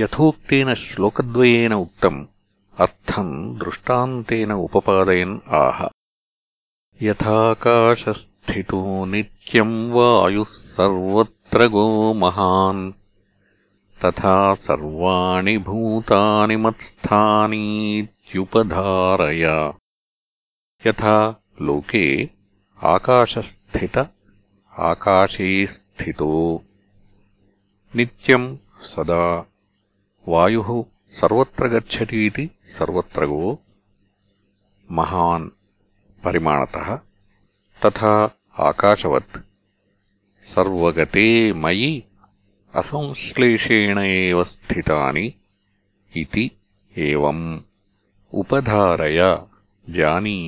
యథోక్తేన శ్లోకద్వయేన ఉక్తం అర్థం దృష్టాంతేన ఉపపాదయన్ ఆహ. యథాకాశస్థితో నిత్యం వాయుः సర్వత్ర గో మహాన్ తథా సర్వాణి భూతాని మత్స్థానీత్యుపధారయ. యథా లోకే ఆకాశస్థిత ఆకాశే స్థితో. నిత్యం సదా వాయు సర్వత్ర గచ్చతి మహాన్ పరిమాణత తకాశవత్ సర్వతే మయి అసంశ్లేషేణ ఏవ స్థితాని ఇతి ఏవం ఉపధారయ జానీ